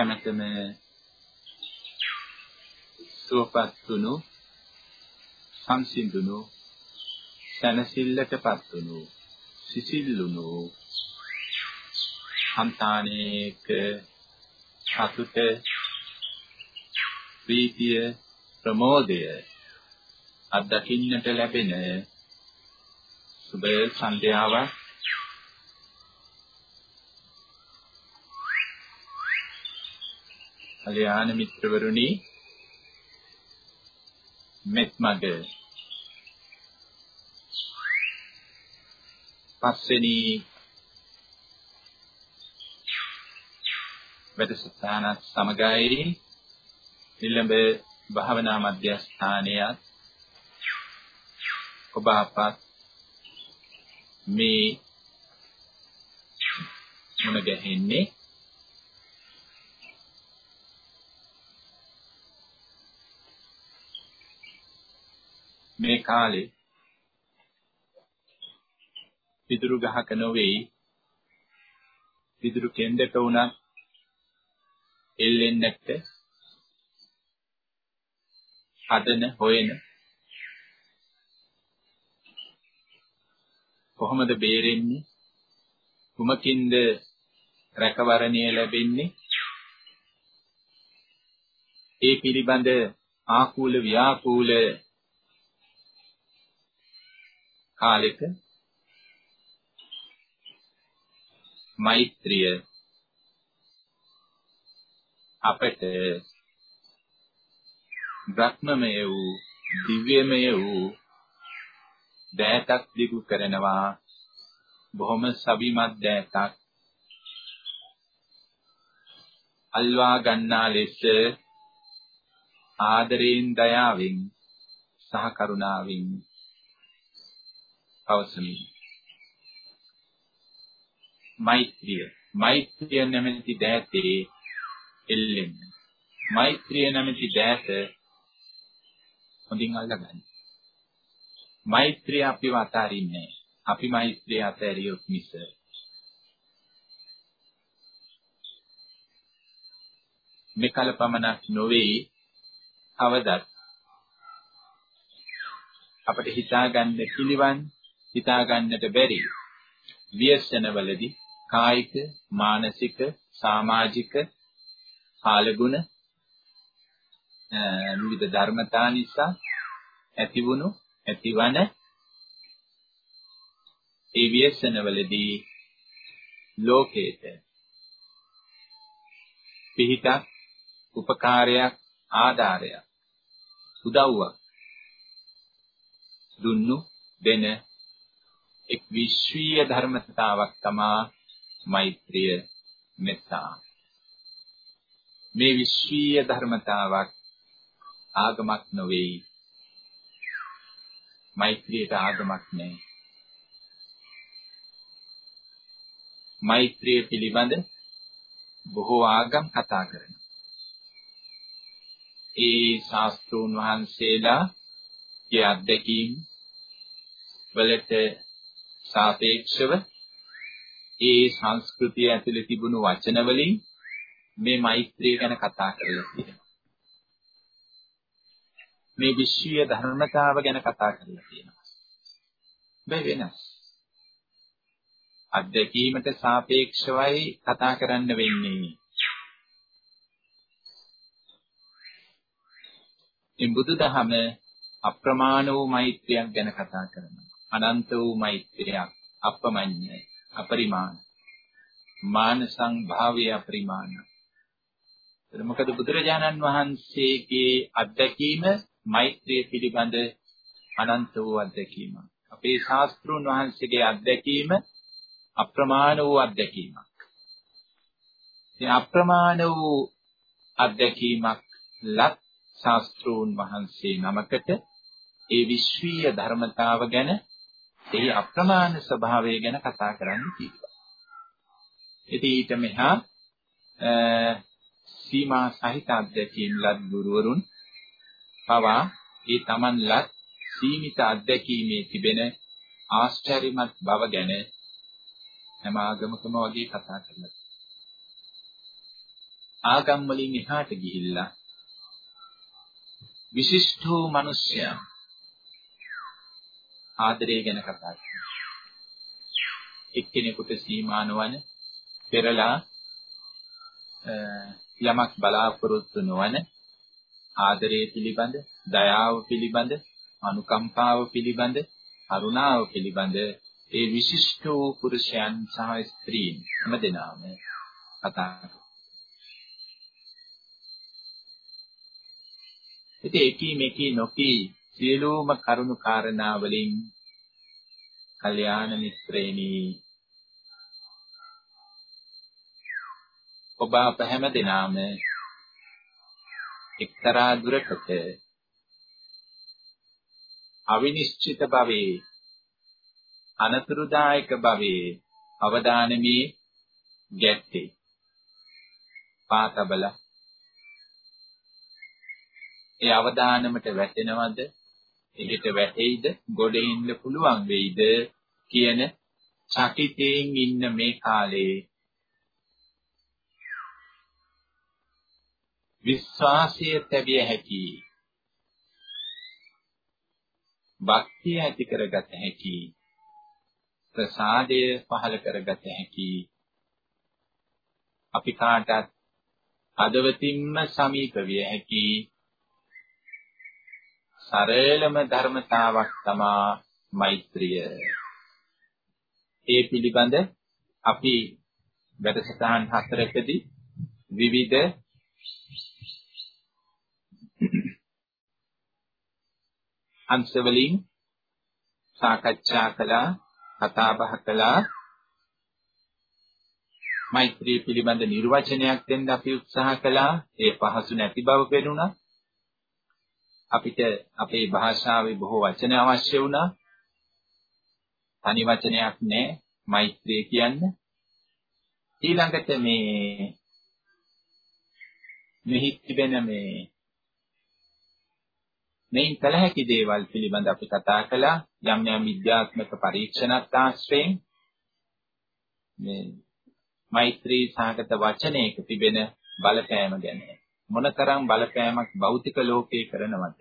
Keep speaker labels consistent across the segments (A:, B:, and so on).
A: හැමතෙම සුවපත් වුණු සංසිඳුණු සනසිල්ලටපත් වුණු සිසිල්ලුණු సంతානයක සතුට ප්‍රීතිය ප්‍රමෝදය අත්දකින්නට ලැබෙන සුබ සන්ධ්‍යාවක් කල්‍යාණ මිත්‍රවරුනි මෙත්මග පස්වෙනි වැඩසටහනත් සමගයි. නිලඹ භාවනා මධ්‍යස්ථානයත් ඔබ අපත් මේ මුණ ගැහෙන්නේ මේ කාලේ පිදුරු ගහක නොවේ පිදුරු කෙන්දක උනත් එල්ලෙන්නට හදන හොයන. කොහොමද බේරෙන්නේ? කුමකින්ද රැකවරණය ලැබෙන්නේ? ඒ පිළිබඳ ආකූල ව්‍යාකූල කාලෙක මෛත්‍රිය අපට බ්‍රහ්මමය වූ දිව්‍යමය වූ දෑතක් දිගු කරනවා. බොහොම සබිමත් දෑතක්. අල්වා ගන්නා ලෙස ආදරයෙන් දයාවෙන් සහ කරුණාවෙන් පවසමි. මෛත්‍රිය. මෛත්‍රිය නැමැති දෑතේ එල්ලෙන්න මෛත්‍රිය නැමැති දෑත හොඳින් අල්ලගන්න. මෛත්‍රිය අපිව අතාරින්නේ අපි මෛත්‍රිය අතහැරියොත් මිස. මෙකල පමණක් නොවේ. අවදත්. අපිට හිතාගන්න පිළිවන්. හිතා ගන්නට බැරි. ව්‍යසනවලදී කායික මානසික සමාජික කාලගුණ විවිධ ධර්මතා නිසා ඇතිවුණු ඇතිවන ඒ ව්‍යසනවලදී ලෝකේත පිහිටක් උපකාරයක් ආධාරයක් උදව්වක් දුන්නු දෙන එක් විශ්වීය ධර්මතාවක් තමා මෛත්‍රිය මෙත්තා. මේ විශ්වීය ධර්මතාවක් ආගමක් නොවේ. මෛත්‍රියට ආගමක් නැහැ. මෛත්‍රිය පිළිබඳ බොහෝ ආගම් කතා කරනවා. ඒ ශාස්ත්‍රූන් වහන්සේලා ගේ අත්දැකීම් වලට සාපේක්ෂව ඒ සංස්කෘතිය ඇතුලේ තිබුණු වචන වලින් මේ මෛත්‍රිය ගැන කතා කරලා තියෙනවා. මේ විශ්වීය ධර්මතාව ගැන කතා කරලා තියෙනවා. මේ වෙනස්. අත්දැකීමට සාපේක්ෂවයි කතා කරන්න වෙන්නේ. මේ බුදුදහම අප්‍රමාණ වූ මෛත්‍රියක් ගැන කතා කරනවා. අනන්ත වූ මෛත්‍රියක් අපමඤ්ඤයි අපරිමාණ මාන සංභාවය අපරිමාණ. එතන මොකද බුදුරජාණන් වහන්සේගේ අත්දැකීම මෛත්‍රිය පිළිබඳ අනන්ත වූ අත්දැකීමක්. අපේ ශාස්ත්‍රුන් වහන්සේගේ අත්දැකීම අප්‍රමාණ වූ අත්දැකීමක්. ඉතින් අප්‍රමාණ වූ අත්දැකීමක් ලත් ශාස්ත්‍රූන් වහන්සේ නමකට ඒ විශ්වීය ධර්මතාව ගැන එහි අප්‍රමාණ ස්වභාවය ගැන කතා කරන්න කිව්වා. ඉතින් ඊට මෙහා සීමා සහිත අධ්‍යක්ීම් ලත් ගුරුවරුන් පවා ඒ Tamanලත් සීමිත අධ්‍යක්ීමේ තිබෙන ආශ්චර්යමත් බව ගැන හැම ආගමකම වගේ කතා කරලා ආගම් වලින් එහාට ගිහිල්ලා විශිෂ්ට වූ මිනිසයන් ආදරය ගැන කතා කරනවා. එක්කෙනෙකුට සීමා නොවන පෙරලා යමක් බලාපොරොත්තු නොවන ආදරය පිළිබඳ, දයාව පිළිබඳ, අනුකම්පාව පිළිබඳ, කරුණාව පිළිබඳ ඒ විශිෂ්ට වූ පුරුෂයන් සහ ස්ත්‍රීන් හැමදෙනාම කතා කරනවා. ඉතින් එකී මෙකී නොකී සියලුම කරුණු කාරණා වලින් කල්යාණ මිත්‍රේනි ඔබ අප හැම දිනාම එක්තරා දුරකට අවිනිශ්චිත භවයේ අනතුරුදායක භවයේ අවදානමේ ගැත්තේ. පාතබල. ඒ අවදානමට වැටෙනවද? එහෙට වැටෙයිද? ගොඩ ඉන්න පුළුවන් වෙයිද? කියන චකිතයෙන් ඉන්න මේ කාලේ විශ්වාසය තැබිය හැකි භක්තිය ඇති කරගත හැකි ප්‍රසාදය පහළ කරගත හැකි අපි කාටත් අදවතින්ම සමීප විය හැකි සරලම ධර්මතාවක් තමා මෛත්‍රිය. ඒ පිළිබඳ අපි වැඩසටහන් හතරකදී විවිධ අංශවලින් සාකච්ඡා කළා කතා බහ කළා. මෛත්‍රී පිළිබඳ නිර්වචනයක් දෙන්න අපි උත්සාහ කළා. ඒ පහසු නැති බව පෙනුණා. අපිට අපේ භාෂාවේ බොහෝ වචන අවශ්‍ය වුණා. තනි වචනයක් නෑ මෛත්‍රිය කියන්න. ඊළඟට මේ මෙහි තිබෙන මේ මෙයින් කළ හැකි දේවල් පිළිබඳ අපි කතා කළා යම් යම් විද්‍යාත්මක පරීක්ෂණත් ආශ්‍රයෙන් මේ මෛත්‍රී සාගත වචනයක තිබෙන බලපෑම ගැන මොනතරම් බලපෑමක් භෞතික ලෝකේ කරනවද?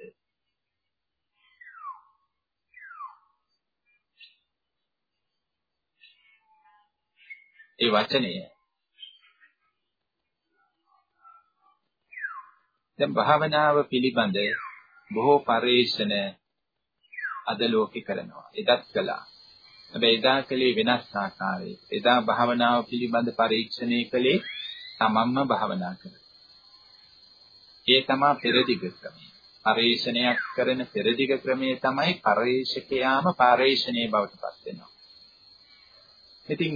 A: ඒ වචනය. දැන් භාවනාව පිළිබඳ බොහෝ පරිශ්‍රණ අද ලෝකේ කරනවා. එදත් කළා. හැබැයි එදා කලේ වෙනස් ආකාරයක. එදා භාවනාව පිළිබඳ පරීක්ෂණය කළේ තමන්ම භාවනා කරා ඒ තමයි පෙරදිග ක්‍රමය. පරේෂණයක් කරන පෙරදිග ක්‍රමය තමයි පරේෂකයාම පාරේෂණයේ බවට පත් වෙනවා. ඉතින්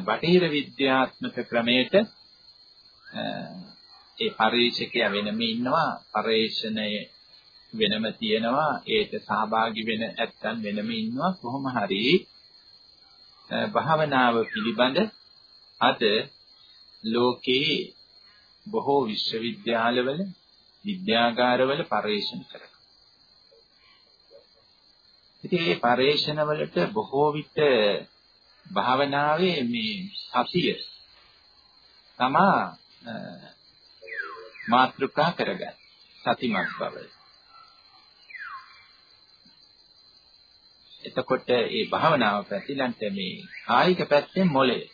A: බටහිර විද්‍යාත්මක ක්‍රමයට ඒ පරේෂකයා වෙනම ඉන්නවා පරේෂණය වෙනම තියෙනවා ඒට සහභාගී වෙන ඇත්තන් වෙනම ඉන්නවා කොහොම හරි භාවනාව පිළිබඳ අද ලෝකේ බොහෝ විශ්වවිද්‍යාලවල විද්‍යාගාරවල පර්යේෂණ කරනවා. ඉතින් මේ පර්යේෂණ වලට බොහෝ විට භාවනාවේ මේ සතිය තමා මාත්‍රිකා කරගන්න සතිමත් බව. එතකොට මේ භාවනාව පැතිලන්ට මේ කායික පැත්තෙන් මොලේ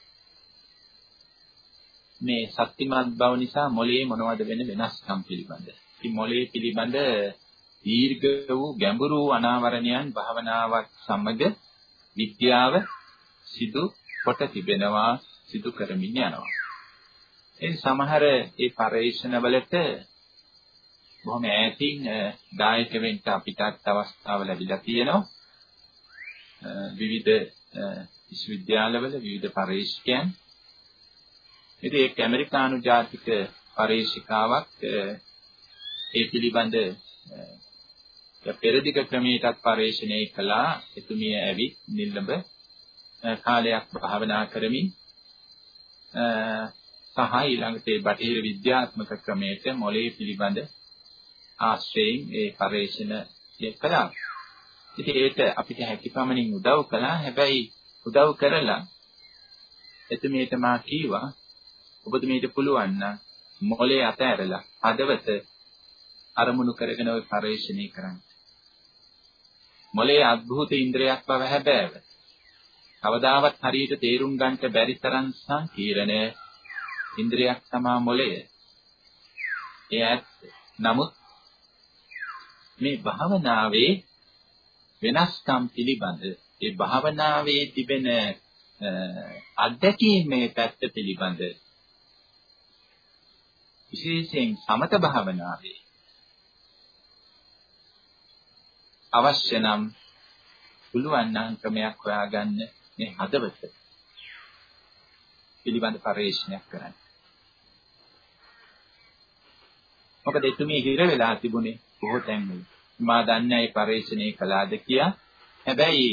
A: මේ ශක්තිමත් බව නිසා මොළයේ මොනවද වෙන වෙනස්කම් පිළිබඳ. ඉතින් මොළයේ පිළිබඳ දීර්ඝ වූ ගැඹුරු අනාවරණයන් භාවනාවක් සමග විද්‍යාව සිදු කොට තිබෙනවා සිදු කරමින් යනවා. ඒ සමහර ඒ පරීක්ෂණ වලට බොහොම ඈතින් දායක වෙන්න අපිටත් අවස්ථාව ලැබිලා තියෙනවා. විවිධ විශ්වවිද්‍යාලවල විවිධ පරීක්ෂකයන් ඉතින් ඒක ඇමරිකානු ජාතික පරීක්ෂිකාවක් ඒ පිළිබඳ පෙරදිග ක්‍රමයටත් පරීක්ෂණය කළා එතුමිය ඇවිත් නිල්ලඹ කාලයක් භාවනා කරමින් සහ ඊළඟට ඒ බටහිර විද්‍යාත්මක ක්‍රමයට මොළයේ පිළිබඳ ආශ්‍රයෙන් ඒ පරීක්ෂණ කළා. ඉතින් ඒක අපිට හැකියපමණින් උදව් කළා. හැබැයි උදව් කරලා එතුමියට මා කීවා ඔබතුමීට පුළුවන් නම් මොලේ අත ඇරලා හදවත අරමුණු කරගෙන ওই පරිශ්‍රණය කරන්න. මොලේ අద్භූත ඉන්ද්‍රියක් බව හැබෑව. කවදාවත් හරියට තේරුම් ගන්නට බැරි තරම් සංකීර්ණ ඉන්ද්‍රියක් තමයි මොලය. ඒ ඇත්ත. නමුත් මේ භාවනාවේ වෙනස්කම් පිළිබඳ ඒ භාවනාවේ තිබෙන අත්දැකීමේ පැත්ත පිළිබඳ විශේෂයෙන් සමත භාවනාවේ අවශ්‍ය නම් පුළුවන් නම් ක්‍රමයක් හොයාගන්න මේ හදවත පිළිබඳ පරිශ්‍රණයක් කරන්න. මොකද එතුමිය හිර වෙලා තිබුණේ බොහෝ තැන්වල. මා දන්නේ ඒ පරිශ්‍රණය කළාද කියා. හැබැයි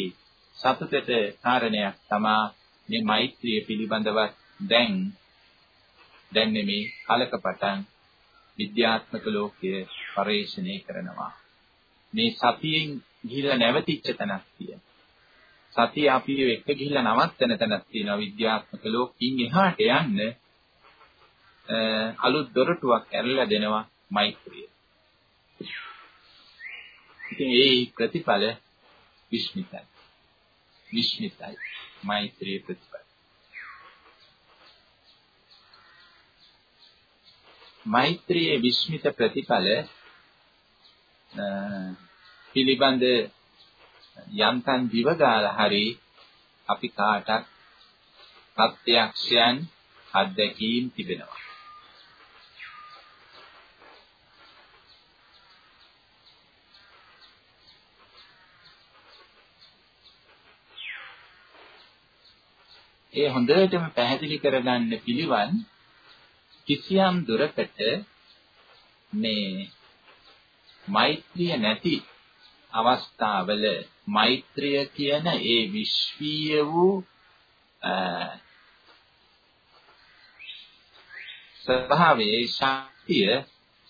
A: සතුටට කාරණයක් තමා මේ මෛත්‍රිය පිළිබඳව දැන් දැන් මේ කලක පටන් විද්‍යාත්මක ලෝකයේ පරිශ්‍රණය කරනවා. මේ සතියෙන් ගිහිල්ලා නැවතිච්ච තැනක් තියෙනවා. සතිය අපි එක්ක ගිහිල්ලා නවත්තන තැනක් තියෙනවා විද්‍යාත්මක ලෝකකින් එහාට යන්න අලුත් දොරටුවක් ඇරලා දෙනවා මෛත්‍රිය. ඉතින් ඒ ප්‍රතිඵල විශ්මිතයි. විශ්මිතයි. මෛත්‍රී ප්‍රතිඵල. මෛත්‍රියේ විශ්මිත ප්‍රතිඵල පිළිබඳ යන්තම් දිවගාලා හරි අපි කාටත් ප්‍රත්‍යක්ෂයන් අත්දැකීම් තිබෙනවා. ඒ හොඳටම පැහැදිලි කරගන්න පිළිවන් කිසියම් දුරකට මේ මෛත්‍රිය නැති අවස්ථාවල මෛත්‍රිය කියන ඒ විශ්වීය වූ ස්වභාවයේ ශක්තිය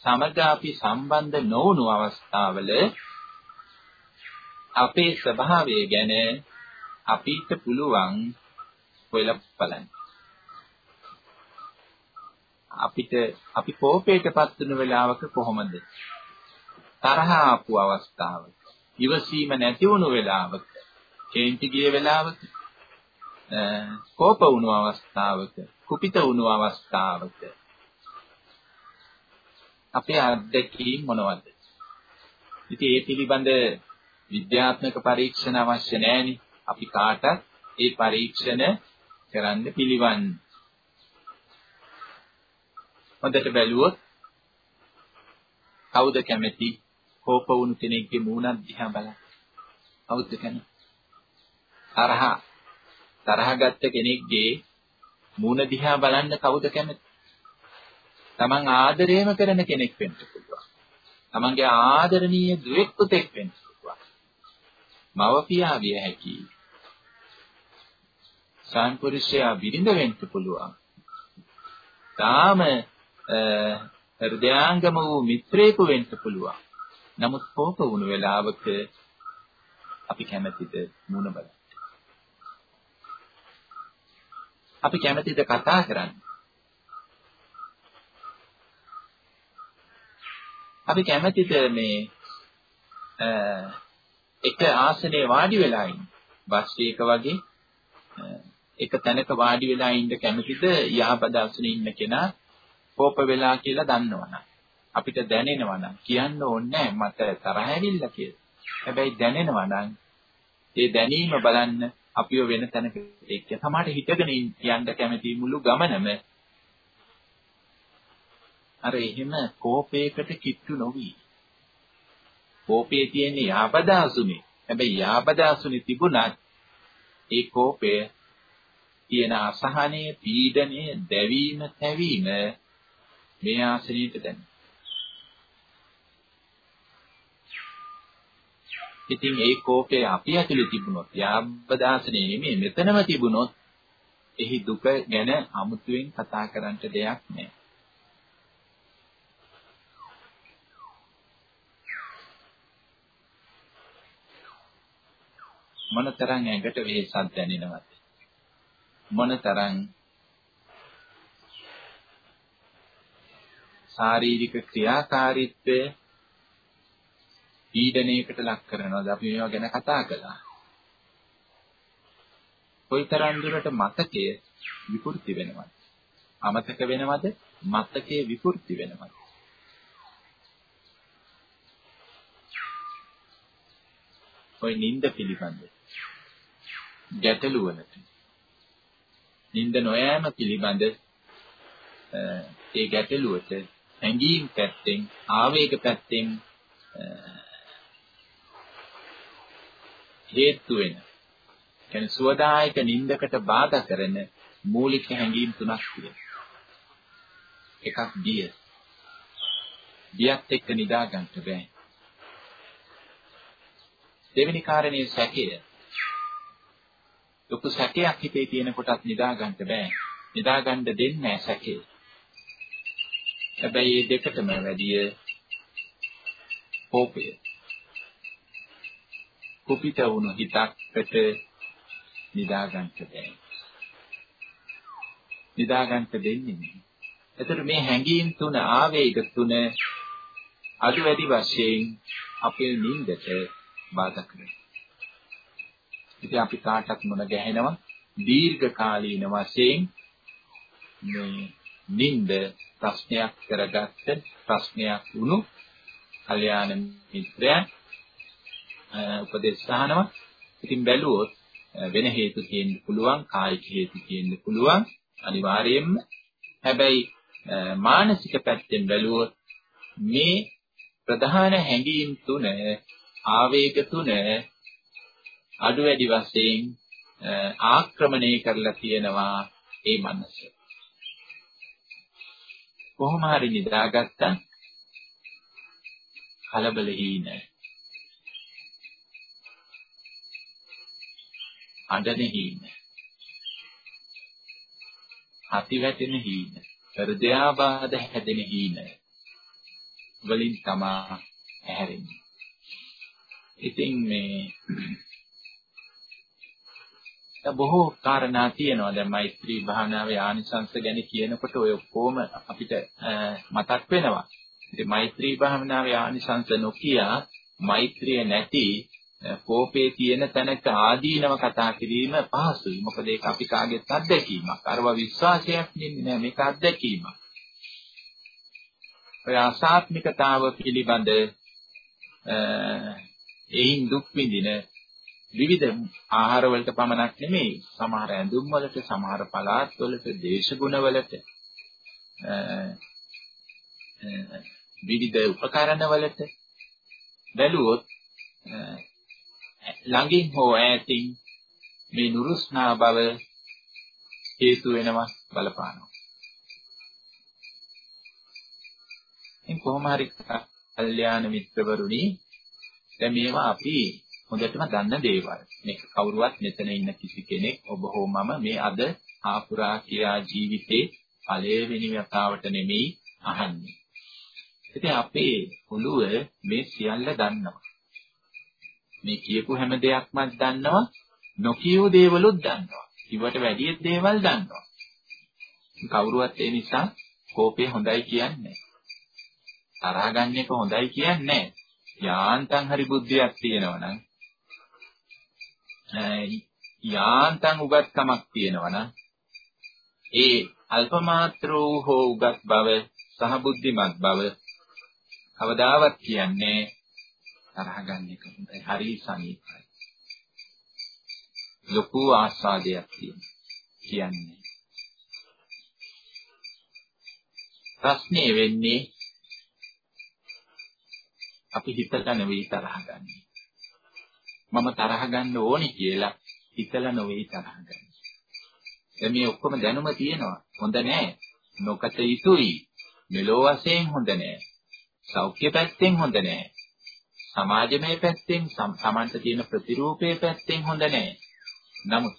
A: සමග අපි සම්බන්ධ නොවුණු අවස්ථාවල අපේ ස්වභාවය ගැන අපිට පුළුවන් හොයලා බලන්න. අපිට අපි කෝපයටපත් වෙන වෙලාවක කොහොමද? තරහ ආපු අවස්ථාවක, ඉවසීම නැති වුණු වෙලාවක, කේන්ති ගිය වෙලාවක, කෝප වුණු අවස්ථාවක, කුපිත වුණු අවස්ථාවක අපේ අත්දැකීම් මොනවද? ඉතින් ඒ පිළිබඳ විද්‍යාත්මක පරීක්ෂණ අවශ්‍ය නැහෙනි. අපි කාටත් ඒ පරීක්ෂණ කරන්න පිළිවන්. හොඳට බැලුවොත් කවුද කැමති කෝප වුණු කෙනෙක්ගේ මූණක් දිහා බලන්න. කවුද කැමති? තරහ තරහ ගත්ත කෙනෙක්ගේ මූණ දිහා බලන්න කවුද කැමති? Taman ආදරයම කරන කෙනෙක් වෙන්න පුළුවන්. Tamanගේ ආදරණීය දුවෙක් පුතෙක් වෙන්න පුළුවන්. මවපියා විය හැකියි. සාන්පුරුෂයා බිරිඳ වෙන්න පුළුවන්. තාම හෘදයාංගම වූ මිත්‍රයෙකු වෙන්න පුළුවන්. නමුත් කෝප වුණු වෙලාවක අපි කැමැතිද මුණ බලන්න. අපි කැමැතිද කතා කරන්න. අපි කැමැතිද මේ එක ආසනයේ වාඩි වෙලා ඉන්න. බස් එක වගේ එක තැනක වාඩි වෙලා ඉන්න කැමතිද යහපත අසුනේ ඉන්න කෙනා කෝප වෙලා කියලා දන්නවනම් අපිට දැනෙනවනම් කියන්න ඕනේ මට තරහ ඇවිල්ලා කියලා. හැබැයි දැනෙනවනම් ඒ දැනීම බලන්න අපිව වෙන තැනක එක්ක සමහරට හිතගෙන යන්න කැමති මුළු ගමනම අර එහෙම කෝපයකට කිට්ටු නොවි. කෝපයේ තියෙන යාපදාසුනේ. හැබැයි යාපදාසුනේ තිබුණත් ඒ කෝපය තියෙන අසහනය, පීඩනය, දැවීම, තැවීම මේ ආසනීයට දැනෙන. ඉතින් ඒ කෝපය අපි ඇතුලේ තිබුණොත්, යාබ්බදාසනේ නෙමෙයි මෙතනම තිබුණොත්, එහි දුක ගැන අමුතුවෙන් කතා කරන්න දෙයක් නැහැ. මොනතරම් ඇඟට වෙහෙසක් දැනෙනවද? මොනතරම් ශාරීරික ක්‍රියාකාරීත්වය පීඩණයකට ලක් කරනවාද අපි මේවා ගැන කතා කළා. කොයිතරම් දුරට මතකය විකෘති වෙනවද? අමතක වෙනවද? මතකය විකෘති වෙනවද? ඔය නිින්ද පිළිබඳ ගැටලුව නැති. නිින්ද නොයෑම පිළිබඳ ඒ ගැටලුවට හැඟීම් පැත්තෙන් ආවේග පැත්තෙන් හේතු වෙන කියන්නේ සුවදායක නින්දකට බාධා කරන මූලික හැඟීම් තුනක් තියෙනවා. එකක් බිය. බියත් එක්ක නිදා ගන්න බෑ. දෙවෙනි කාරණේ සැකය. ලොකු සැකයක් හිතේ තියෙන කොටත් නිදා ගන්න බෑ. නිදා ගන්න දෙන්නේ නැහැ සැකේ. හැබැයි මේ දෙකටම වැඩිය කෝපය. කුපිත වුණු හිතකට නිදා ගන්න බෑ. නිදා ගන්න දෙන්නේ නැහැ. එතකොට මේ හැඟීම් තුන ආවේග තුන අඩු වැඩි වශයෙන් අපේ නිින්දට බාධා කරනවා. ඉතින් අපි කාටත් මොන ගැහෙනවා දීර්ඝ කාලීන වශයෙන් මේ නිින්ද ප්‍රශ්නයක් කරගත්ත ප්‍රශ්නයක් වුණු කල්යාණ මිත්‍රයන් උපදෙස් අහනවා. ඉතින් බැලුවොත් වෙන හේතු තියෙන්න පුළුවන්, කායික හේතු තියෙන්න පුළුවන් අනිවාර්යයෙන්ම. හැබැයි මානසික පැත්තෙන් බැලුවොත් මේ ප්‍රධාන හැඟීම් තුන ආවේග තුන අඩු වැඩි වශයෙන් ආක්‍රමණය කරලා තියෙනවා ඒ මනස. කොහොම හරි නිදාගත්තා. කලබල හීන අඬන හීන හති වැටෙන හීන හෘදයාබාධ හැදෙන හීන වලින් තමා ඇහැරෙන්නේ. ඉතින් මේ බොහෝ කාරණා තියෙනවා දැන් මෛත්‍රී භාවනාවේ ආනිසංස ගැන කියනකොට ඔය කොහොම අපිට මතක් වෙනවා ඉතින් මෛත්‍රී භාවනාවේ ආනිසංස නොකිය මෛත්‍රිය නැති කෝපේ තියෙන තැනක ආදීනව කතා කිරීම පහසුයි. මොකද ඒක අපි කාගෙත් අත්දැකීමක්. අරව විශ්වාසයක් නෙන්නේ නෑ මේක අත්දැකීමක්. ඔය අසාත්මිකතාව පිළිබඳ එයින් දුක් විඳින විවිධ ආහාර වලට පමණක් නෙමෙයි සමහර ඇඳුම් වලට සමහර පළාත් වලට දේශගුණ වලට විවිධ උපකරණ වලට බැලුවොත් ළඟින් හෝ ඈතින් මේ නුරුස්නා බව හේතු වෙනවා බලපානවා. ඉතින් කොහොම හරි කල්යාණ මිත්‍රවරුනි දැන් මේවා අපි හොඳටම දන්න දේවල්. මේක කවුරුවත් මෙතන ඉන්න කිසි කෙනෙක් ඔබ හෝ මම මේ අද ආපුරා කියා ජීවිතේ පළවෙනි වතාවට නෙමෙයි අහන්නේ. ඉතින් අපේ ඔළුව මේ සියල්ල දන්නවා. මේ කියපු හැම දෙයක්ම දන්නවා නොකියූ දේවලුත් දන්නවා. ඉවට වැඩි දේවල් දන්නවා. කවුරුවත් ඒ නිසා කෝපය හොඳයි කියන්නේ තරහ ගන්න එක හොඳයි කියන්නේ යාන්තම් හරි බුද්ධියක් තියෙනවනම් යාන්තම් උගත්කමක් තියෙනවනම් ඒ අල්පමාත්‍ර වූ හෝ උගත් බව සහ බුද්ධිමත් බව කවදාවත් කියන්නේ තරහ ගන්න එක හොඳයි. හරි සමීපයි. ලොකු ආස්වාදයක් කියන්නේ. ප්‍රශ්නේ වෙන්නේ අපි හිතලා නෙවෙයි තරහ ගන්න. මම තරහ ගන්න ඕනි කියලා හිතලා නෙවෙයි තරහ ගන්න. දැන් මේ ඔක්කොම දැනුම තියෙනවා. හොඳ නෑ. නොකත යුතුයි. මෙලෝ වශයෙන් හොඳ නෑ. සෞඛ්‍ය පැත්තෙන් හොඳ නෑ. සමාජමය පැත්තෙන් සමන්ත තියෙන ප්‍රතිරූපයේ පැත්තෙන් හොඳ නෑ. නමුත්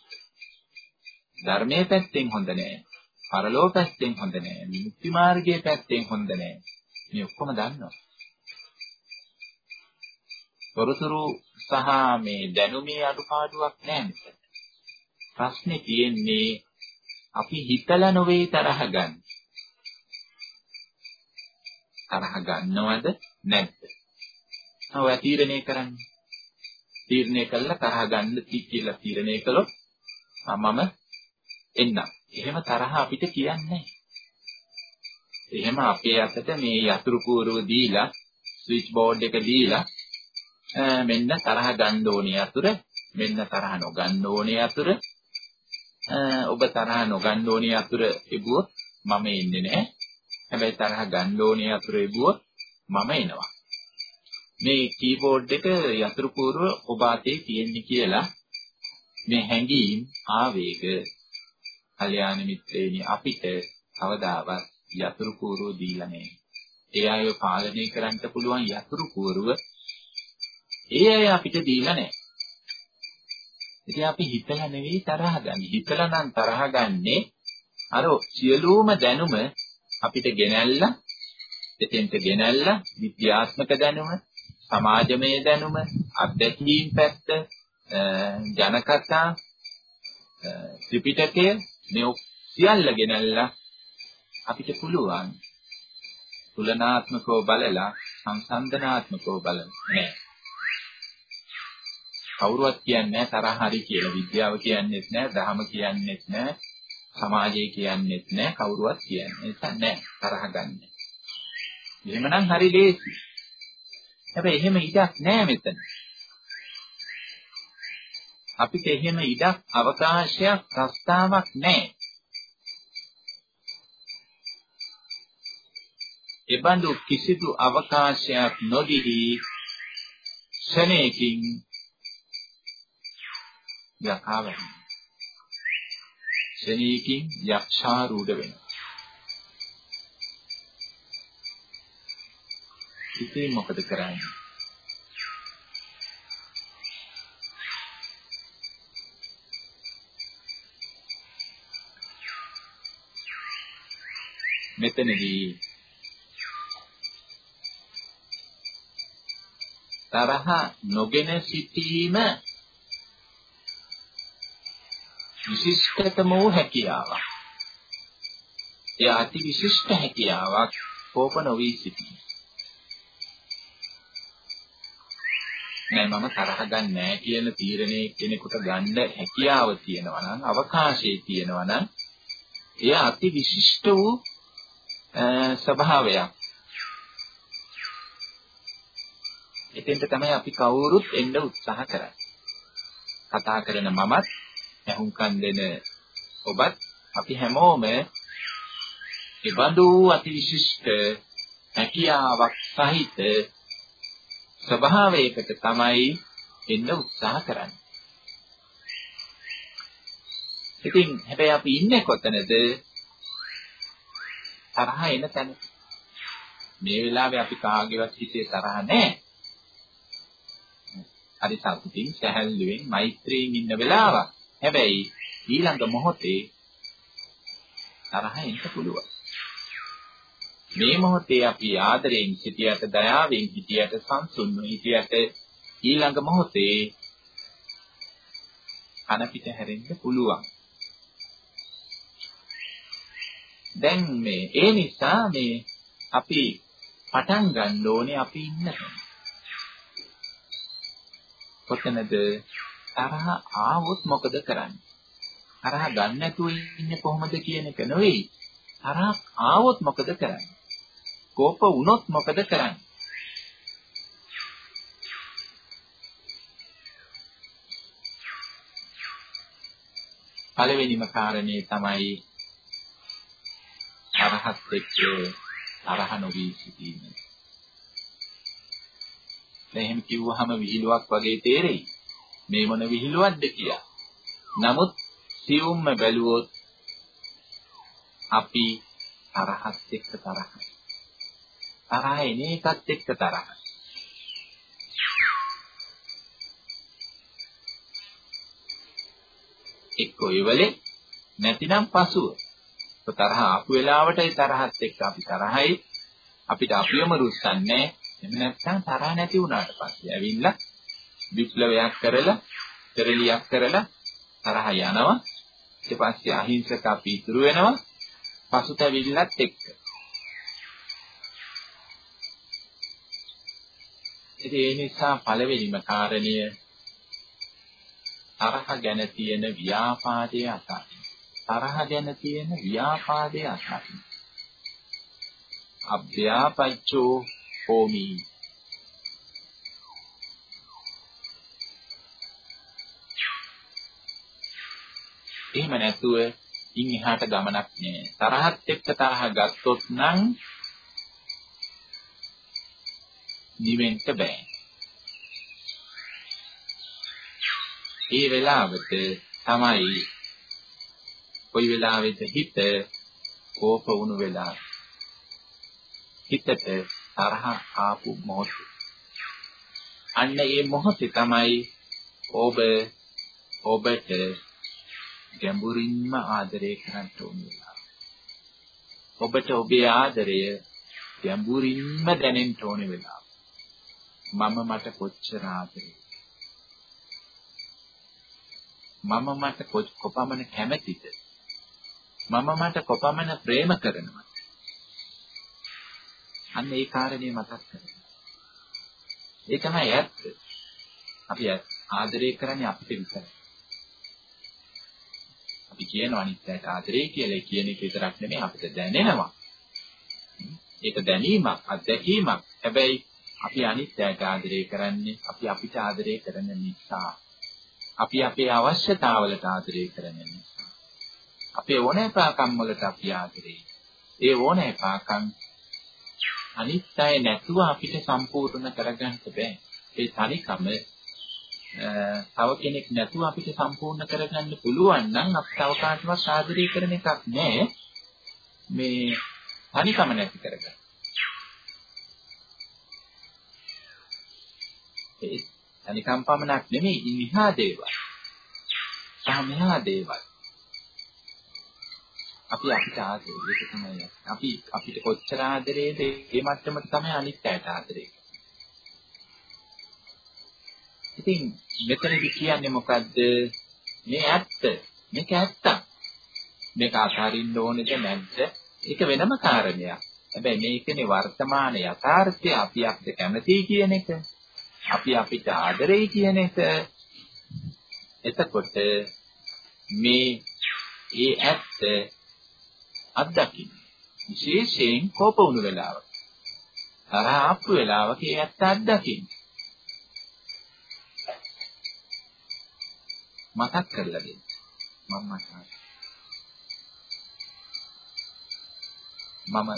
A: ධර්මයේ පැත්තෙන් හොඳ නෑ. පරලෝ පැත්තෙන් හොඳ නෑ. මුක්ති මාර්ගයේ පැත්තෙන් හොඳ නෑ. මේ ඔක්කොම දන්නවා. තොරතුරු සහ මේ දැනුමේ අඩුපාඩුවක් නෑ මෙතන. ප්‍රශ්නේ තියෙන්නේ අපි හිතලා නොවේ තරහ ගන්න. තරහ ගන්නවද නැද්ද? ඔය තීරණය කරන්නේ. තීරණය කළා තරහ ගන්න කියලා තීරණය කළොත් මම එන්නම්. එහෙම තරහ අපිට කියන්නේ එහෙම අපේ අතට මේ යතුරු කූරුව දීලා ස්විච් බෝඩ් එක දීලා මෙන්න තරහ ගන්න ඕනේ යතුර මෙන්න තරහ නොගන්න ඕනේ යතුර ඔබ තරහ නොගන්න ඕනේ යතුර ඉබුවොත් මම එන්නේ නැහැ. හැබැයි තරහ ගන්න ඕනේ යතුර ඉබුවොත් මම එනවා. මේ කීබෝඩ් එක යතුරු කූරුව ඔබ අතේ තියෙන්නේ කියලා මේ හැඟීම් ආවේග. කල්‍යාණ මිත්‍රේනි අපිට කවදාවත් යතුරු කූරුව දීලා නැහැ. ඒ අයව පාලනය කරන්න පුළුවන් යතුරු කූරුව ඒ අය අපිට දීලා නැහැ. ඉතින් අපි හිතලා නෙවෙයි තරහ ගන්න. හිතලා නම් තරහ ගන්නේ අර සියලුම දැනුම අපිට ගෙනැල්ලා එතෙන්ට ගෙනැල්ලා විද්‍යාත්මක දැනුම සමාජමය දැනුම අධ්‍යක්ීම් පැත්ත ජනකතා ත්‍රිපිටකය මේ සියල්ල ගෙනල්ලා අපිට පුළුවන් තුලනාත්මකව බලලා සංසන්දනාත්මකව බලන්න නෑ කවුරුවත් කියන්නේ තරහ හරි කියලා විද්‍යාව කියන්නේත් නෑ ධර්ම කියන්නේත් නෑ සමාජය කියන්නේත් නෑ කවුරුවත් කියන්නේ නෑ තරහ ගන්න. එහෙමනම් හරි ලේසි. හැබැයි එහෙම ඉඩක් නෑ මෙතන. අපිට එහෙම ඉඩක් අවකාශයක් ප්‍රස්තාවක් නැහැ. එබඳු කිසිදු අවකාශයක් නොදිහි ක්ෂණයකින් යකාව ක්ෂණයකින් යක්ෂාරූඪ වෙනවා. ඉතින් මොකද කරන්නේ? මෙතනදී තරහ නොගෙන සිටීම විශිෂ්ටතම වූ හැකියාවක්. ඒ අති විශිෂ්ට හැකියාවක් කෝප නොවි සිටීම. නෑ මම තරහ ගන්න නෑ කියන තීරණය කෙනෙකුට ගන්න හැකියාව තියෙනවා නම් අවකාශය තියෙනවා නම් එය අති විශිෂ්ට වූ ස්වභාවයක්. එතෙන්ට තමයි අපි කවුරුත් එන්න උත්සාහ කරන්නේ. කතා කරන මමත්, ඇහුම්කන් දෙන ඔබත් අපි හැමෝම ඒබඳු අතිවිශිෂ්ට හැකියාවක් සහිත ස්වභාවයකට තමයි එන්න උත්සාහ කරන්නේ. ඉතින් හැබැයි අපි ඉන්නේ කොතනද? තරහ එන තැන. මේ වෙලාවේ අපි කාගේවත් හිතේ තරහ නැහැ. හරි සතුටින් සැහැල්ලුවෙන් මෛත්‍රියෙන් ඉන්න වෙලාවක්. හැබැයි ඊළඟ මොහොතේ තරහ එන්න පුළුවන්. මේ මොහොතේ අපි ආදරයෙන් සිටියට දයාවෙන් සිටියට සංසුන්ව සිටියට ඊළඟ මොහොතේ කන පිට හැරෙන්න පුළුවන්. දැන් මේ ඒ නිසා මේ අපි පටන් ගන්න ඕනේ අපි ඉන්න කොතනද තරහ ආවොත් මොකද කරන්නේ? තරහ ගන්න නැතුව ඉන්නේ කොහොමද කියන එක නෙවෙයි. තරහ ආවොත් මොකද කරන්නේ? කෝප වුණොත් මොකද කරන්නේ? පළවෙනිම කාරණේ තමයි තරහත් එක්ක තරහ නොවි සිටීම. දැන් එහෙම කිව්වහම විහිළුවක් වගේ තේරෙයි. මේ මොන විහිළුවක්ද කියලා. නමුත් සියුම්ම බැලුවොත් අපි තරහත් එක්ක තරහයි. තරහ එන එකත් එක්ක තරහයි. එක්ක ඔය වෙලේ නැතිනම් පසුව තරහ ආපු වෙලාවට ඒ තරහත් එක්ක අපි තරහයි අපිට අපියම රුස්සන්නේ එහෙම නැත්නම් තරහ නැති වුණාට පස්සේ ඇවිල්ලා විප්ලවයක් කරලා පෙරලියක් කරලා තරහ යනවා. ඊට පස්සේ අහිංසක අපි ඉතුරු වෙනවා. පසුතැවිල්ලත් එක්ක. ඉතින් ඒ නිසා පළවෙනිම කාරණය තරහ ගැන තියෙන ව්‍යාපාදයේ අතරින්. තරහ ගැන තියෙන ව්‍යාපාදයේ අතරින්. අභ්‍යාපච්චෝ හෝමි. එහෙම නැතුව ඉන් එහාට ගමනක් නෑ. තරහත් එක්ක තරහ ගත්තොත් නම් නිවෙන්න බෑ. ඒ වෙලාවට තමයි කොයි වෙලාවෙද හිත කෝප වුණු වෙලාව. හිතට තරහ ආපු මොහොත. අන්න ඒ මොහොතේ තමයි ඔබ ඔබට ගැඹුරින්ම ආදරය කරන්න ඕන වෙලාව. ඔබට ඔබේ ආදරය ගැඹුරින්ම දැනෙන්න ඕන වෙලාව. මම මට කොච්චර ආදරේ මම මට කොපමණ කැමැතිද මම මට කොපමණ ප්‍රේම කරනවද අන්න ඒ කාරණේ මතක් කරගන්න. ඒ තමයි ඇත්ත. අපි ආදරය කරන්නේ අපිට විතරයි. අපි කියනවා අනිත්‍යයට ආදරේ කියලා. ඒ කියන එක විතරක් නෙමෙයි අපිට දැනෙනවා. ඒක දැනීමක්, අත්දැකීමක්. හැබැයි අපි අනිත්‍යයට ආදරේ කරන්නේ අපි අපිට ආදරේ කරන නිසා. අපි අපේ අවශ්‍යතාවලට ආදරේ කරන නිසා. අපේ ඕනෑපාකම් වලට අපි ආදරේ. ඒ ඕනෑපාකම් අනිත්‍යය නැතුව අපිට සම්පූර්ණ කරගන්න බෑ. ඒ තනිකම තව කෙනෙක් නැතුව අපිට සම්පූර්ණ කරගන්න පුළුවන් නම් අපිට අවකාශවත් ආදරය කරන එකක් නෑ. මේ තනිකම නැති කරගන්න. ඒ තනිකම් පමණක් නෙමෙයි ඉන්හා දේවල්. සහ මෙහා දේවල්. අපි අපිට ආදරේ ඒක තමයි. අපි අපිට කොච්චර ආදරේද ඒ මට්ටමට තමයි අනිත් අයට ආදරේ. ඉතින් මෙතනදි කියන්නේ මොකද්ද? මේ ඇත්ත. මේක ඇත්තක්. මේක අත්හරින්න ඕනේද නැද්ද? ඒක වෙනම කාරණයක්. හැබැයි මේකනේ වර්තමාන යථාර්ථය අපි අපිට කැමති කියන එක. අපි අපිට ආදරෙයි කියන එක. එතකොට මේ ඒ ඇත්ත අත්දකින්න. විශේෂයෙන් කෝප වුණු වෙලාවක. තරහ ආපු වෙලාවක ඒ ඇත්ත අත්දකින්න. මතක් කරලා දෙන්න. මම මතක්. මම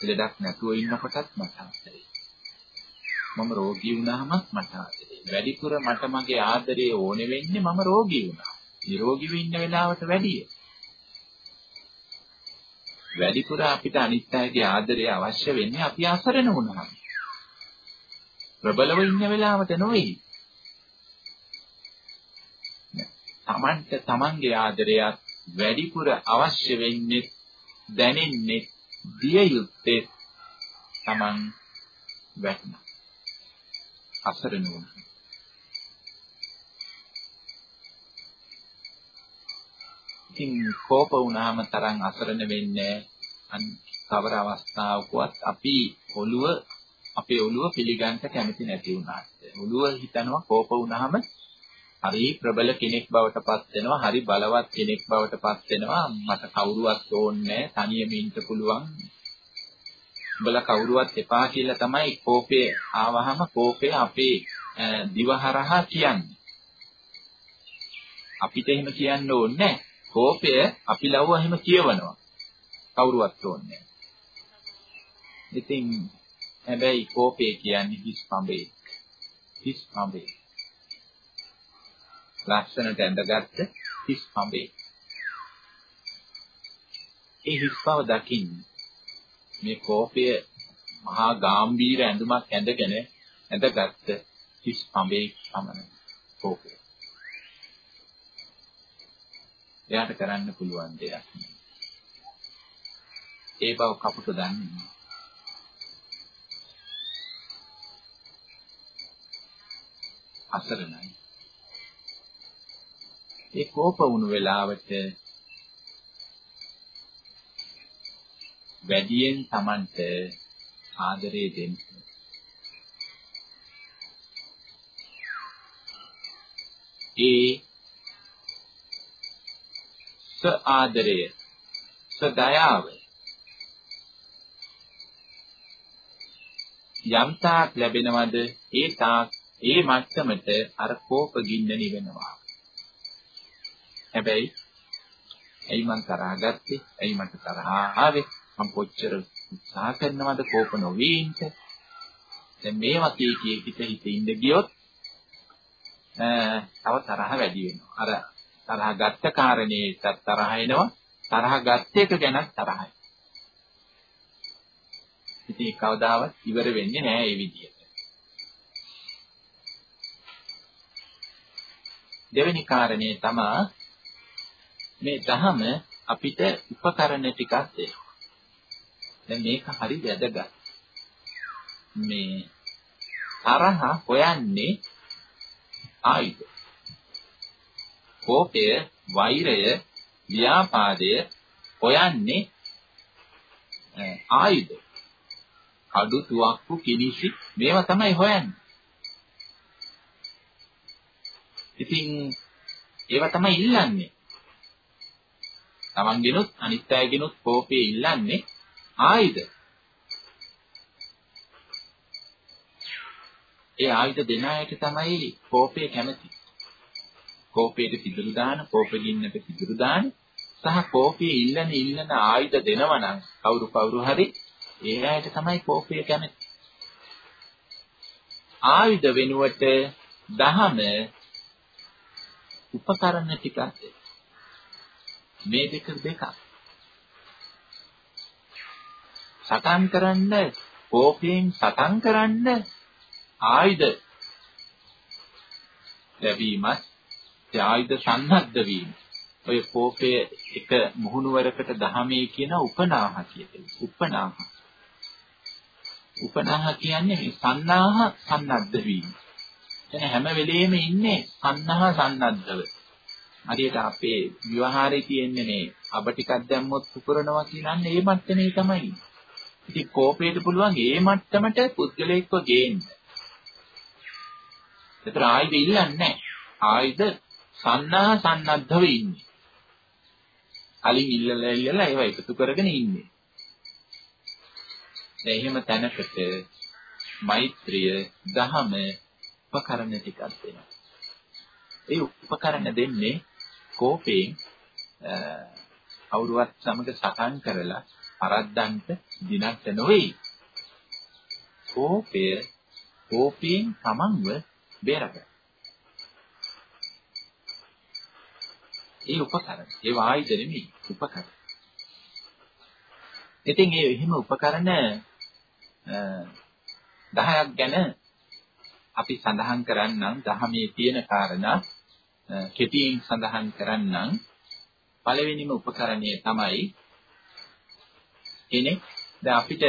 A: ලෙඩක් නැතුව ඉන්නකොටත් මට ආදරේ. මම රෝගී වුණාමත් මට ආදරේ. වැඩිපුර මට මගේ ආදරේ ඕනෙ වෙන්නේ මම රෝගී වුණා. නිරෝගීව ඉන්න වෙලාවට වැඩිය. වැඩිපුර අපිට අනිත් අයගේ ආදරය අවශ්‍ය වෙන්නේ අපි අසරණ වුණාම. ප්‍රබලව ඉන්න වෙලාවට නෙවෙයි. තමන්ට තමන්ගේ ආදරයත් වැඩිපුර අවශ්‍ය වෙන්නේ දැනෙන්නේ දිය යුත්තේ තමන් වැටෙන අසරණ වුණා. ඉතින් කෝප වුණාම තරම් අසරණ වෙන්නේ අන් කවර අවස්ථාවකවත් අපි ඔළුව අපේ ඔළුව පිළිගන්න කැමති නැති වුණාට. ඔළුව හිතනවා කෝප වුණාම හරි ප්‍රබල කෙනෙක් බවට පත් වෙනවා, හරි බලවත් කෙනෙක් බවට පත් වෙනවා. මට කවුරුවත් ඕනේ තනියම ඉන්න පුළුවන්. උඹලා කවුරුවත් එපා කියලා තමයි කෝපය ආවහම කෝපය අපේ දිවහරහා කියන්නේ. අපිට එහෙම කියන්න ඕනේ කෝපය අපි ලව්ව එහෙම කියවනවා. කවුරුවත් ඕනේ ඉතින් හැබැයි කෝපය කියන්නේ හිස් පඹේ. හිස් පඹේ. ලස්සනට ඇඳගත්ත හිස් පඹේ. ඒ හිස් බව දකින්න මේ කෝපය මහා ගාම්භීර ඇඳුමක් ඇඳගෙන ඇඳගත්ත හිස් පඹේ පමණ කෝපය. එයාට කරන්න පුළුවන් දෙයක්. ඒ බව කපුට දන්නේ අසරණයි. ඒ කෝප වුණු වෙලාවට වැඩියෙන් Tamanට ආදරේ දෙන්න. ඒ ස ආදරය ස දයාව යම් තාක් ලැබෙනවද ඒ තාක් ඒ මට්ටමට අර කෝප ගින්න නිවෙනවා හැබැයි ඇයි මං තරහා ගත්තේ? ඇයි මට තරහා ආවේ? මං කොච්චර උත්සාහ කරනවද කෝප නොවී ඉන්න? දැන් මේවා කී කී හිත හිත ඉඳ ගියොත් තව තරහ වැඩි වෙනවා. අර තරහ ගත්ත කාරණේට තරහ එනවා. තරහ ගත්ත එක ගැන තරහයි. ඉතින් කවදාවත් ඉවර වෙන්නේ නැහැ මේ විදිහට. දෙවෙනි කාරණේ තමයි මේ ධහම අපිට උපකරණ ටිකක් දෙනවා. දැන් මේක හරි වැදගත්. මේ තරහ හොයන්නේ ආයුධ. කෝපය, වෛරය, ව්‍යාපාදය හොයන්නේ ආයුධ. කඩු තුවක්කු කිනිසි මේවා තමයි හොයන්නේ. ඉතින් ඒවා තමයි ඉල්ලන්නේ. තමන්ගෙනුත් අනිත් අයගෙනුත් කෝපේ ඉල්ලන්නේ ආයුධ. ඒ ආයුධ දෙන අයට තමයි කෝපේ කැමති. කෝපයට පිදුරු දාන, කෝපගින්නට පිදුරු දාන සහ කෝපයේ ඉල්ලන ඉල්ලන ආයුධ දෙනවා නම් කවුරු කවුරු හරි ඒ අයට තමයි කෝපය කැමති. ආයුධ වෙනුවට දහම උපකරණ ටිකක් මේ දෙක දෙකක්. සටන් කරන්න කෝපයෙන් සටන් කරන්න ආයුධ ලැබීමත් ආයුධ සන්නද්ධ වීම. ඔය කෝපය එක මුහුණුවරකට දහමේ කියන උපනාහ කියතේ. උපනාහ. උපනාහ කියන්නේ මේ සන්නාහ සන්නද්ධ වීම. එන හැම වෙලෙම ඉන්නේ සන්නාහ සන්නද්ධව. හරියට අපේ විවහාරේ තියෙන්නේ මේ අබ ටිකක් දැම්මොත් පුපුරනවා කියන්නේ ඒ මට්ටමේ තමයි. ඉතින් කෝපයට පුළුවන් ඒ මට්ටමට පුද්ගලයෙක්ව ගේන්න. ඒතර ආයුධ ඉල්ලන්නේ නැහැ. ආයුධ සන්නාහ සන්නද්ධව ඉන්නේ. කලින් ඉල්ලලා ඉල්ලලා ඒවා එකතු කරගෙන ඉන්නේ. දැන් එහෙම තැනකට මෛත්‍රිය දහම උපකරණ ටිකක් දෙනවා. ඒ උපකරණ දෙන්නේ කෝපයෙන් කවුරුවත් සමග සටන් කරලා අරද්දන්ට දිනන්න නොවේ. කෝපය කෝපයෙන් තමන්ව බේරගන්න. ඒ උපකරණ. ඒ ආයුධ නෙමෙයි උපකරණ. ඉතින් ඒ එහෙම උපකරණ 10ක් ගැන අපි සඳහන් කරන්නම් දහමේ තියෙන කාරණා කෙටියෙන් සඳහන් කරන්නම් පළවෙනිම උපකරණය තමයි කෙනෙක් දැන් අපිට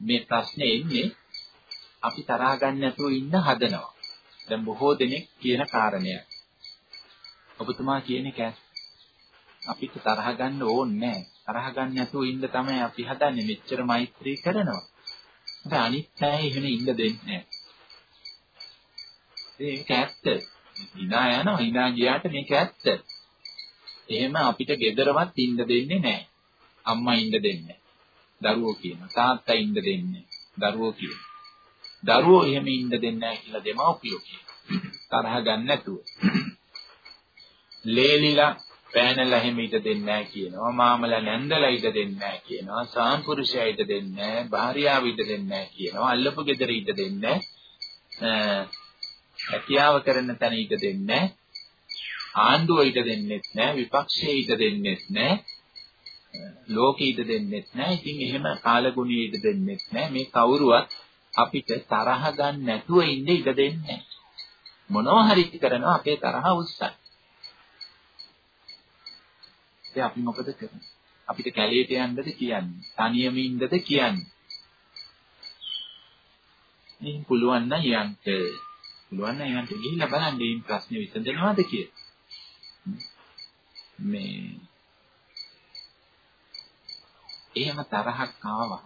A: මේ ප්‍රශ්නේ එන්නේ අපි තරහ ගන්න නැතුව ඉන්න හදනවා. දැන් බොහෝ දෙනෙක් කියන කාරණයක්. ඔබතුමා කියන එක අපිට තරහ ගන්න ඕනේ නැහැ. තරහ ගන්න නැතුව ඉන්න තමයි අපි හදන්නේ. මෙච්චර මෛත්‍රී කරනවා. දැන් අනිත් අය එහෙම ඉන්න දෙන්නේ නැහැ. ඒක ඇත්ත. Hina යනවා. hina ගියාට මේක ඇත්ත. එහෙම අපිට gederවත් ඉන්න දෙන්නේ නැහැ. අම්මා ඉන්න දෙන්නේ දරුවෝ කියනවා. තාත්තා ඉන්න දෙන්නේ දරුවෝ කියනවා. දරුවෝ එහෙම ඉන්න දෙන්නේ නැහැ කියලා දෙමව්පියෝ කියනවා. තරහ ගන්න නැතුව. ලේලිලා පෑනලා එහෙම ඉඳ දෙන්නේ නැහැ කියනවා. මාමලා නැන්දලා ඉඳ දෙන්නේ නැහැ කියනවා. සාම්පුරුෂයා ඉඳ දෙන්නේ නැහැ. භාර්යාව ඉඳ දෙන්නේ නැහැ කියනවා. අල්ලපු ගෙදර ඉඳ දෙන්නේ නැහැ. හැකියාව කරන තැන ඉඳ දෙන්නේ නැහැ. ආණ්ඩුව ඊට දෙන්නෙත් නැහැ විපක්ෂයේ ඊට දෙන්නෙත් නැහැ. ලෝකෙ ඊට දෙන්නෙත් නැහැ. ඉතින් එහෙම කාලගුණී ඊට දෙන්නෙත් නැහැ. මේ කවුරුවත් අපිට තරහ ගන්න නැතුව ඉන්න ඉඩ දෙන්නේ මොනවා හරි කරනවා අපේ තරහ උස්සයි. ඉතින් අපි මොකද කරන්නේ? අපිට කැලේට යන්නද කියන්නේ? තනියම ඉන්නද කියන්නේ? ඉතින් පුළුවන් නම් යන්න. පුළුවන් නම් යන්න ගිහිල්ලා බලන්න මේ ප්‍රශ්නේ විසඳෙනවද කියලා මේ එහෙම තරහක් ආවම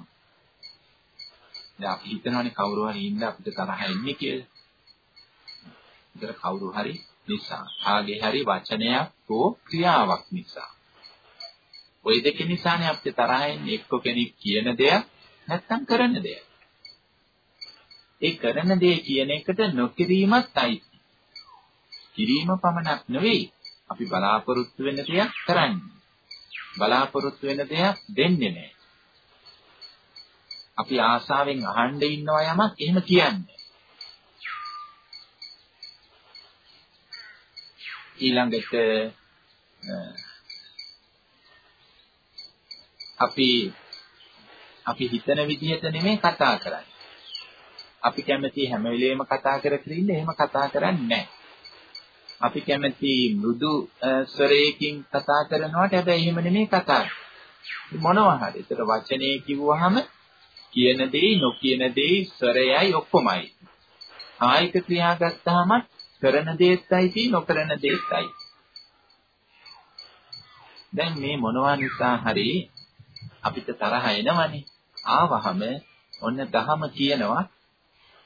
A: දැන් අපි හිතනවානේ කවුරු හරි ඉන්න අපිට තරහ එන්නේ කියලා. ඒතර කවුරු හරි නිසා, ආගේ හරි වචනයක් හෝ ක්‍රියාවක් නිසා. ওই දෙක නිසානේ අපිට තරහ එන්නේ එක්ක කෙනෙක් කියන දෙයක් නැත්නම් කරන දෙයක්. ඒ කරන දේ කියන එකට නොකිරීමත් අයිති. කිරීම පමණක් නෙවෙයි අපි බලාපොරොත්තු වෙන දෙයක් කරන්නේ. බලාපොරොත්තු වෙන දෙයක් දෙන්නේ නැහැ. අපි ආසාවෙන් අහන්න ඉන්නවා යමක් එහෙම කියන්නේ. ඊළඟට අපි අපි හිතන විදිහට නෙමෙයි කතා කරන්නේ. අපි කැමති හැම වෙලෙම කතා කර කර ඉන්න එහෙම කතා කරන්නේ නැහැ. අපි කැමති මෘදු ස්වරයකින් කතා කරනවට හැබැයි එහෙම නෙමෙයි කතා මොනවා හරි. ඒතර වචනේ කිව්වහම කියන දේ නොකියන දේ ස්වරයයි ඔක්කොමයි. ආයක ක්‍රියා ගත්තාම කරන දේත්යි තී නොකරන දේත්යි. දැන් මේ මොනවා නිසා හරි අපිට තරහ එනවනේ. ආවහම ඔන්න දහම කියනවා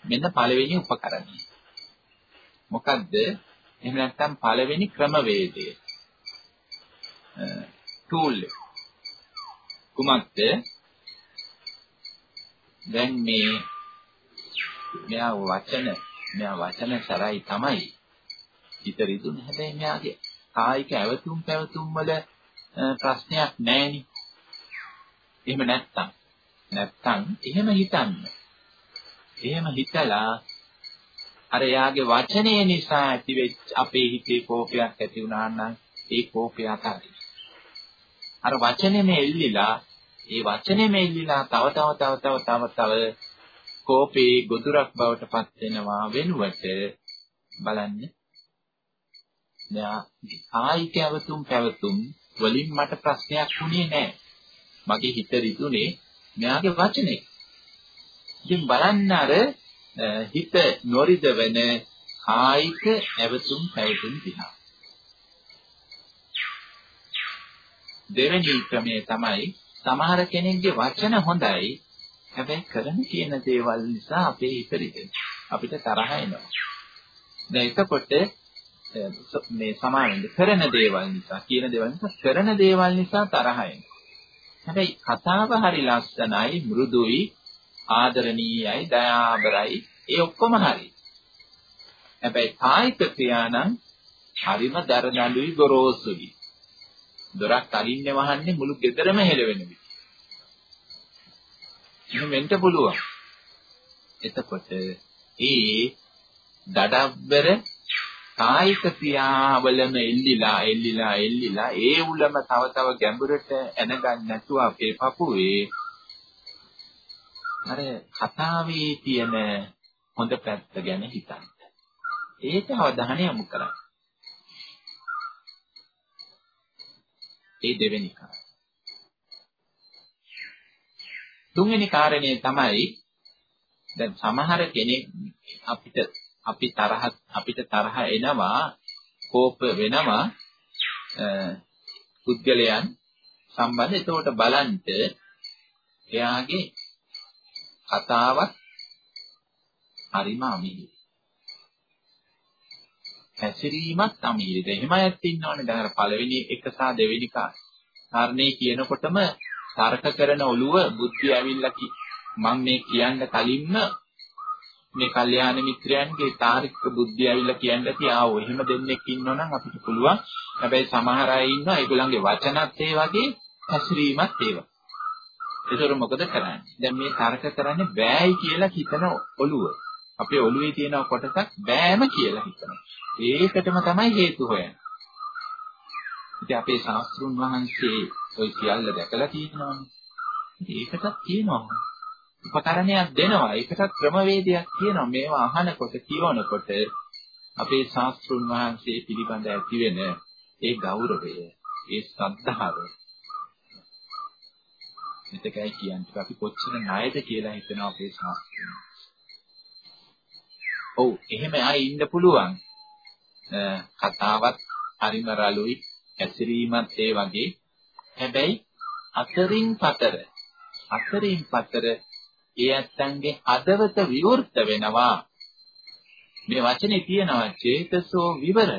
A: මෙන්න පළවෙනි උපකරණය. මොකද්ද? එහෙම නැත්නම් පළවෙනි ක්‍රමවේදය. ටූල් කුමක්ද? දැන් මේ මෙයා වචන මෙයා වචන සරයි තමයි. හිත රිදුන හැබැයි මෙයාගේ කායික ඇවතුම් පැවතුම් වල ප්‍රශ්නයක් නැහෙනි. එහෙම නැත්තම් නැත්තම් එහෙම හිතන්න. එහෙම හිතලා අර යාගේ වචනේ නිසා ඇතිවෙච්ච අපේ හිතේ කෝපයක් ඇති වුණා නම් ඒ කෝපය අතාරින්න. අර වචනේම එල්ලිලා ඒ වචනේම එල්ලිලා තව තව තව තව තව තව කෝපේ ගොදුරක් බවට පත් වෙනවා වෙනුවට බලන්න. දැන් කායික අවතුම් පැවතුම් වලින් මට ප්‍රශ්නයක් වුණේ නැහැ. මගේ හිත රිදුනේ මෙයාගේ වචනේ. ඉතින් බලන්න අර හිත නොරිද වෙන කායික ඇවතුම් පැවතුම් දිහා. දෙවෙනි ක්‍රමය තමයි සමහර කෙනෙක්ගේ වචන හොඳයි හැබැයි කරන කියන දේවල් නිසා අපේ හිත රිදෙනවා. අපිට තරහ එනවා. දැන් එතකොට මේ සමාවෙන්ද කරන දේවල් නිසා කියන දේවල් නිසා කරන දේවල් නිසා තරහ එනවා. හැබැයි කතාව හරි ලස්සනයි මෘදුයි ආදරණීයයි දයාබරයි ඒ ඔක්කොම හරි. හැබැයි කායික ක්‍රියා නම් හරිම දරදඬුයි ගොරෝසුයි. දොරක් අරින්නේ වහන්නේ මුළු ගෙදරම හෙලවෙන විදිහ. එහෙම වෙන්න පුළුවන්. එතකොට ඒ දඩබ්බර කායික ක්‍රියාවලම එල්ලිලා එල්ලිලා එල්ලිලා ඒ උලම තව තව ගැඹුරට එනගන්න නැතුව අපේ පපුවේ අර කතාවේ තියෙන හොඳ පැත්ත ගැන හිතන්න. ඒක අවධානය යොමු කරන්න. ඒ දෙවෙනි කාරණය. තුන්වෙනි කාරණේ තමයි දැන් සමහර කෙනෙක් අපිට අපි තරහ අපිට තරහ එනවා කෝප වෙනවා පුද්ගලයන් සම්බන්ධ එතකොට බලන්න එයාගේ කතාවක් හරිම අමිහිරි. හැසිරීමත් අමිහිරිද. එහෙම ඇත්ත ඉන්නවනේ. දැන් අර පළවෙනි එක සහ දෙවෙනි කාරණේ කියනකොටම තර්ක කරන ඔළුව බුද්ධිය ඇවිල්ලා කි මම මේ කියන්න කලින්ම මේ කල්යාණ මිත්‍රයන්ගේ තාරික බුද්ධිය ඇවිල්ලා කියන්න ඇති ආවෝ එහෙම දෙන්නෙක් ඉන්නවනම් අපිට පුළුවන් හැබැයි සමහර අය ඉන්නවා ඒගොල්ලන්ගේ වචනත් ඒ වගේ හැසිරීමත් ඒ වගේ ඒතර මොකද කරන්නේ? දැන් මේ තර්ක කරන්නේ බෑයි කියලා හිතන ඔළුව. අපේ ඔළුවේ තියෙන කොටසක් බෑම කියලා හිතනවා. ඒකටම තමයි හේතු හොයන්නේ. ඉතින් අපේ ශාස්ත්‍රුන් වහන්සේ ওই සියල්ල දැකලා තියෙනවානේ. ඒකටත් තියෙනවා. උපකරණයක් දෙනවා. ඒකටත් ක්‍රමවේදයක් තියෙනවා. මේවා අහනකොට කියවනකොට අපේ ශාස්ත්‍රුන් වහන්සේ පිළිබඳ ඇති වෙන ඒ ගෞරවය, ඒ ශ්‍රද්ධාව මෙතකයි කියන්නේ අපි කොච්චර ණයද කියලා හිතනවා අපේ ශාස්ත්‍රය. ඔව් එහෙම ආයි ඉන්න පුළුවන්. කතාවත් හරිම රළුයි, ඇසිරීමත් ඒ වගේ. හැබැයි අතරින් පතර අතරින් පතර ඒ ඇත්තන්ගේ හදවත විවෘත වෙනවා. මේ වචනේ තියෙනවා චේතසෝ විවර.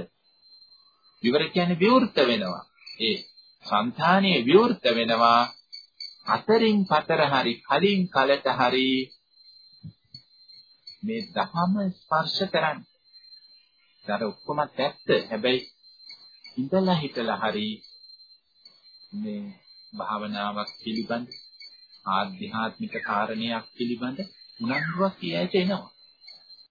A: විවර කියන්නේ විවෘත වෙනවා. ඒ సంతානිය විවෘත වෙනවා. අතරින් පතර හරි කලින් කලට හරි මේ දහම ස්පර්ශ කරන්න. ඒතර ඔක්කොමත් ඇත්ත. හැබැයි ඉඳලා හිටලා හරි මේ භාවනාවක් පිළිබඳ ආධ්‍යාත්මික කාරණයක් පිළිබඳ උනන්දුවක් කියයට එනවා.